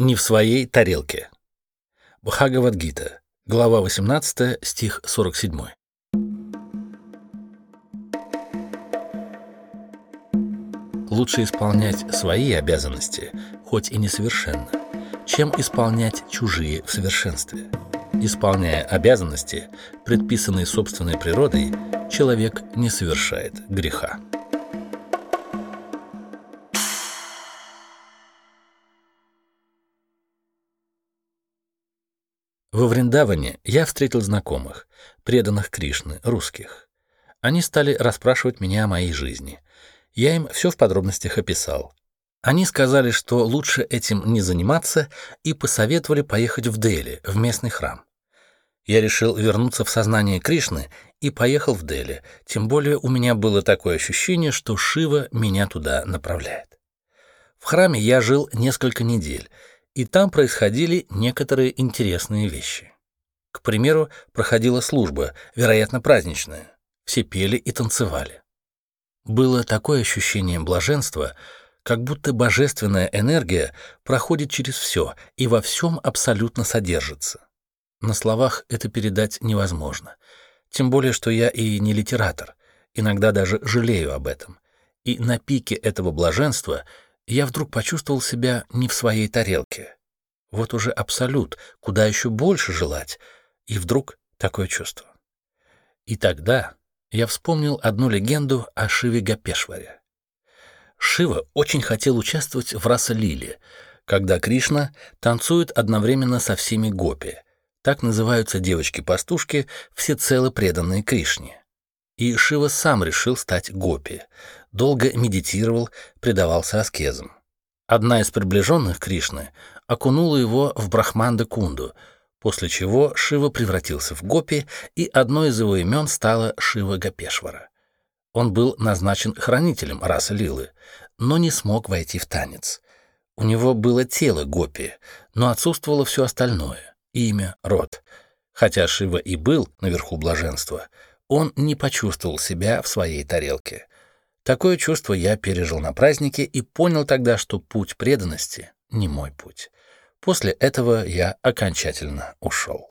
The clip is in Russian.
Не в своей тарелке. Бхагавадгита, глава 18, стих 47. Лучше исполнять свои обязанности, хоть и несовершенно, чем исполнять чужие в совершенстве. Исполняя обязанности, предписанные собственной природой, человек не совершает греха. Во Вриндаване я встретил знакомых, преданных Кришны, русских. Они стали расспрашивать меня о моей жизни. Я им все в подробностях описал. Они сказали, что лучше этим не заниматься, и посоветовали поехать в Дели, в местный храм. Я решил вернуться в сознание Кришны и поехал в Дели, тем более у меня было такое ощущение, что Шива меня туда направляет. В храме я жил несколько недель — и там происходили некоторые интересные вещи. К примеру, проходила служба, вероятно, праздничная. Все пели и танцевали. Было такое ощущение блаженства, как будто божественная энергия проходит через все и во всем абсолютно содержится. На словах это передать невозможно. Тем более, что я и не литератор, иногда даже жалею об этом. И на пике этого блаженства — я вдруг почувствовал себя не в своей тарелке. Вот уже абсолют, куда еще больше желать, и вдруг такое чувство. И тогда я вспомнил одну легенду о Шиве Гапешваре. Шива очень хотел участвовать в Раса-лиле, когда Кришна танцует одновременно со всеми гопи. Так называются девочки-пастушки, всецело преданные Кришне. И Шива сам решил стать гопи, долго медитировал, предавался аскезам. Одна из приближенных Кришны окунула его в Брахманда-кунду, после чего Шива превратился в гопи, и одно из его имен стало Шива Гапешвара. Он был назначен хранителем расы Лилы, но не смог войти в танец. У него было тело гопи, но отсутствовало все остальное — имя, род. Хотя Шива и был наверху блаженства, он не почувствовал себя в своей тарелке — Такое чувство я пережил на празднике и понял тогда, что путь преданности не мой путь. После этого я окончательно ушел.